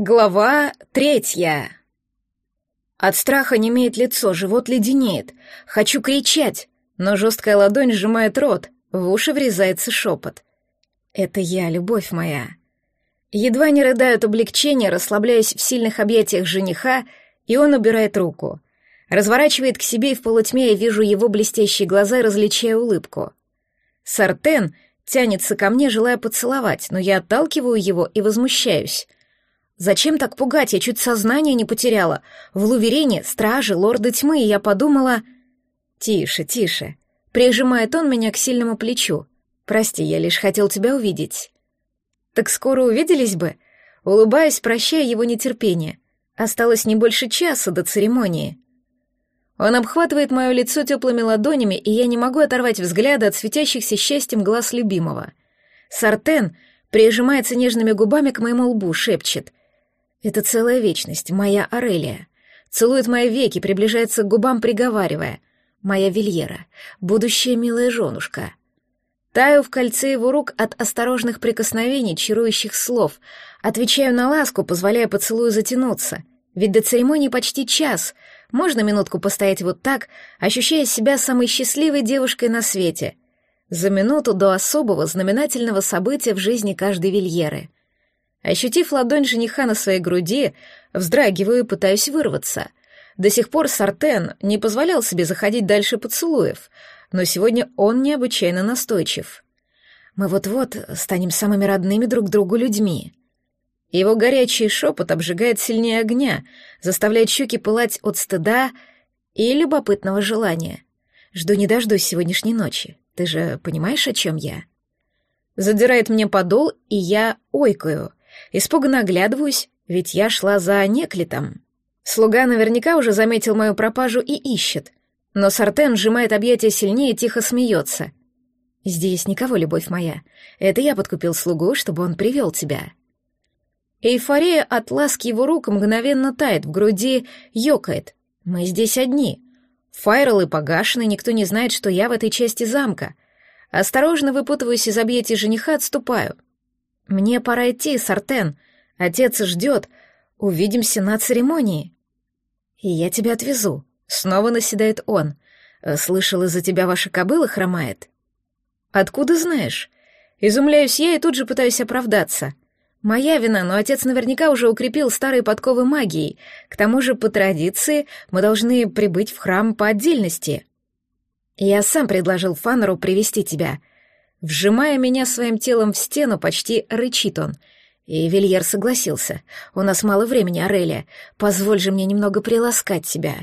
Глава третья. От страха не имеет лицо, живот леденеет. Хочу кричать, но жесткая ладонь сжимает рот, в уши врезается шепот. Это я, любовь моя. Едва не рыдаю от облегчения, расслабляясь в сильных объятиях жениха, и он убирает руку. Разворачивает к себе, и в полутьме я вижу его блестящие глаза и различаю улыбку. Сартен тянется ко мне, желая поцеловать, но я отталкиваю его и возмущаюсь. Зачем так пугать? Я чуть сознание не потеряла. В Луверине стражи, лорды тьмы, и я подумала... Тише, тише. Прижимает он меня к сильному плечу. Прости, я лишь хотел тебя увидеть. Так скоро увиделись бы? Улыбаясь, прощая его нетерпение. Осталось не больше часа до церемонии. Он обхватывает мое лицо теплыми ладонями, и я не могу оторвать взгляда от светящихся счастьем глаз любимого. Сартен прижимается нежными губами к моему лбу, шепчет. Это целая вечность, моя Арелия. Целует мои веки, приближается к губам, приговаривая. Моя Вильера, будущая милая женушка. Таю в кольце его рук от осторожных прикосновений, чарующих слов. Отвечаю на ласку, позволяя поцелую затянуться. Ведь до церемонии почти час. Можно минутку постоять вот так, ощущая себя самой счастливой девушкой на свете. За минуту до особого знаменательного события в жизни каждой Вильеры — Ощутив ладонь жениха на своей груди, вздрагиваю и пытаюсь вырваться. До сих пор Сартен не позволял себе заходить дальше поцелуев, но сегодня он необычайно настойчив. Мы вот-вот станем самыми родными друг другу людьми. Его горячий шепот обжигает сильнее огня, заставляет щеки пылать от стыда и любопытного желания. Жду не дождусь сегодняшней ночи. Ты же понимаешь, о чем я? Задирает мне подол, и я ойкаю — Испуганно оглядываюсь, ведь я шла за неклитом. Слуга наверняка уже заметил мою пропажу и ищет. Но Сартен сжимает объятия сильнее и тихо смеется. «Здесь никого, любовь моя. Это я подкупил слугу, чтобы он привел тебя». Эйфория от ласки его рук мгновенно тает, в груди ёкает. Мы здесь одни. Файролы погашены, никто не знает, что я в этой части замка. Осторожно выпутываюсь из объятий жениха, отступаю — «Мне пора идти, Сартен. Отец ждет. Увидимся на церемонии». «И я тебя отвезу». Снова наседает он. «Слышал, из-за тебя ваша кобыла хромает». «Откуда знаешь?» Изумляюсь я и тут же пытаюсь оправдаться. Моя вина, но отец наверняка уже укрепил старые подковы магией. К тому же, по традиции, мы должны прибыть в храм по отдельности. Я сам предложил Фаннеру привести тебя. Вжимая меня своим телом в стену, почти рычит он. И Вильер согласился. «У нас мало времени, Арелия. Позволь же мне немного приласкать себя».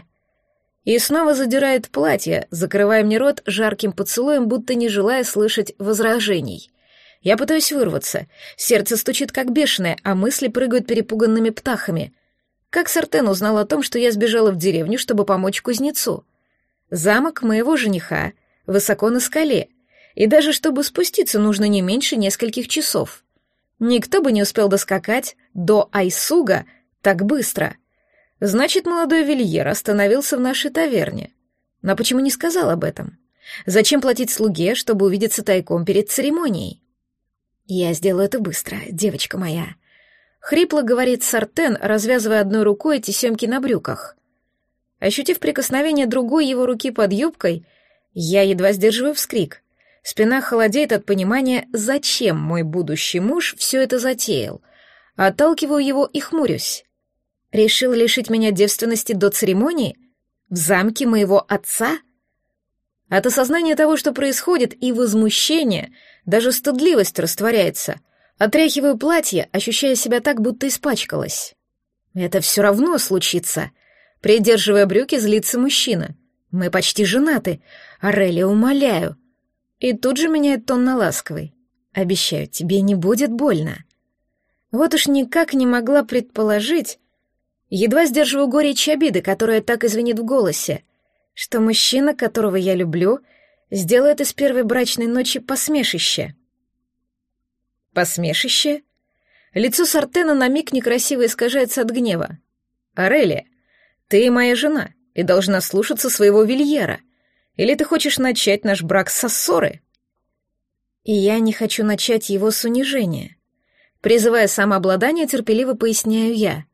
И снова задирает платье, закрывая мне рот жарким поцелуем, будто не желая слышать возражений. Я пытаюсь вырваться. Сердце стучит как бешеное, а мысли прыгают перепуганными птахами. Как Сартен узнал о том, что я сбежала в деревню, чтобы помочь кузнецу? Замок моего жениха высоко на скале — и даже чтобы спуститься, нужно не меньше нескольких часов. Никто бы не успел доскакать до Айсуга так быстро. Значит, молодой Вильер остановился в нашей таверне. Но почему не сказал об этом? Зачем платить слуге, чтобы увидеться тайком перед церемонией? Я сделаю это быстро, девочка моя. Хрипло говорит Сартен, развязывая одной рукой эти семки на брюках. Ощутив прикосновение другой его руки под юбкой, я едва сдерживаю вскрик. Спина холодеет от понимания, зачем мой будущий муж все это затеял. Отталкиваю его и хмурюсь. Решил лишить меня девственности до церемонии? В замке моего отца? От осознания того, что происходит, и возмущения, даже стыдливость растворяется. Отряхиваю платье, ощущая себя так, будто испачкалась. Это все равно случится. Придерживая брюки, злится мужчина. Мы почти женаты. Арелия, умоляю, и тут же меняет тон на ласковый. «Обещаю, тебе не будет больно». Вот уж никак не могла предположить, едва сдерживаю горечь обиды, которая так извинит в голосе, что мужчина, которого я люблю, сделает из первой брачной ночи посмешище. Посмешище? Лицо Сартена на миг некрасиво искажается от гнева. «Арелия, ты моя жена и должна слушаться своего Вильера. Или ты хочешь начать наш брак со ссоры? И я не хочу начать его с унижения. Призывая самообладание, терпеливо поясняю я.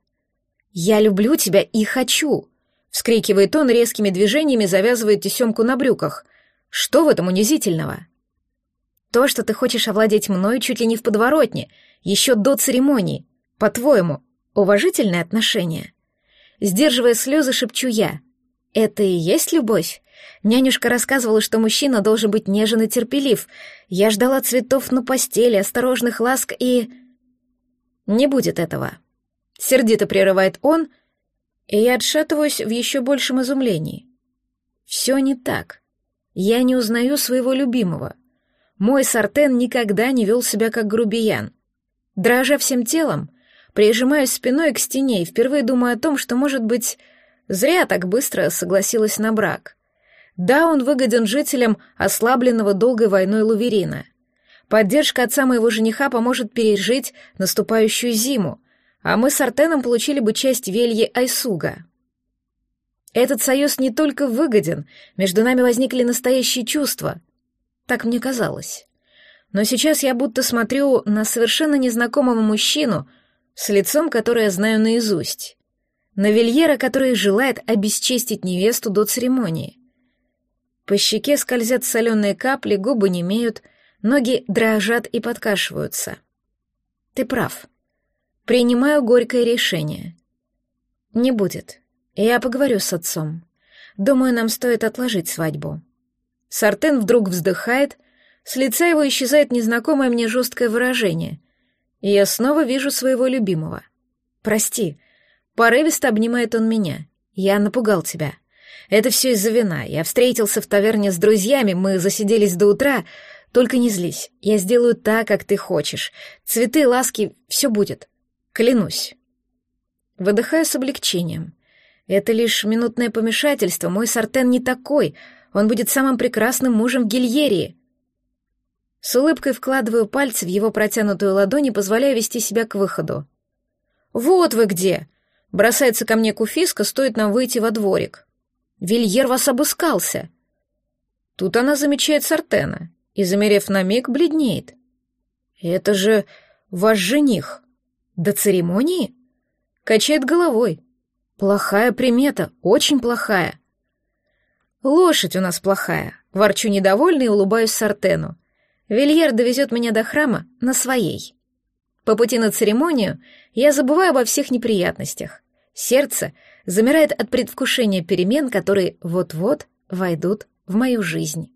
«Я люблю тебя и хочу!» Вскрикивает он, резкими движениями завязывает тесемку на брюках. «Что в этом унизительного?» «То, что ты хочешь овладеть мной чуть ли не в подворотне, еще до церемонии. По-твоему, уважительное отношение?» Сдерживая слезы, шепчу я. «Это и есть любовь?» Нянюшка рассказывала, что мужчина должен быть нежен и терпелив. Я ждала цветов на постели, осторожных ласк и... Не будет этого. Сердито прерывает он, и я отшатываюсь в еще большем изумлении. Все не так. Я не узнаю своего любимого. Мой сартен никогда не вел себя как грубиян. Дрожа всем телом, прижимаюсь спиной к стене и впервые думаю о том, что, может быть, зря так быстро согласилась на брак. Да, он выгоден жителям ослабленного долгой войной Луверина. Поддержка отца моего жениха поможет пережить наступающую зиму, а мы с Артеном получили бы часть вельи Айсуга. Этот союз не только выгоден, между нами возникли настоящие чувства. Так мне казалось. Но сейчас я будто смотрю на совершенно незнакомого мужчину с лицом, которое знаю наизусть. На Вильера, который желает обесчестить невесту до церемонии. По щеке скользят соленые капли, губы немеют, Ноги дрожат и подкашиваются. Ты прав. Принимаю горькое решение. Не будет. Я поговорю с отцом. Думаю, нам стоит отложить свадьбу. Сартен вдруг вздыхает, с лица его исчезает незнакомое мне жесткое выражение, и я снова вижу своего любимого. Прости. Порывисто обнимает он меня. Я напугал тебя. Это все из-за вина. Я встретился в таверне с друзьями, мы засиделись до утра, только не злись. Я сделаю так, как ты хочешь. Цветы, ласки, все будет. Клянусь. Выдыхаю с облегчением. Это лишь минутное помешательство. Мой Сартен не такой. Он будет самым прекрасным мужем в Гильерии. С улыбкой вкладываю пальцы в его протянутую ладонь и позволяю вести себя к выходу. «Вот вы где!» Бросается ко мне куфиска, стоит нам выйти во дворик. «Вильер вас обыскался!» Тут она замечает Сартена и, замерев на миг, бледнеет. «Это же ваш жених. До церемонии?» Качает головой. «Плохая примета, очень плохая». «Лошадь у нас плохая», — ворчу недовольно и улыбаюсь Сартену. «Вильер довезет меня до храма на своей». По пути на церемонию я забываю обо всех неприятностях. Сердце замирает от предвкушения перемен, которые вот-вот войдут в мою жизнь.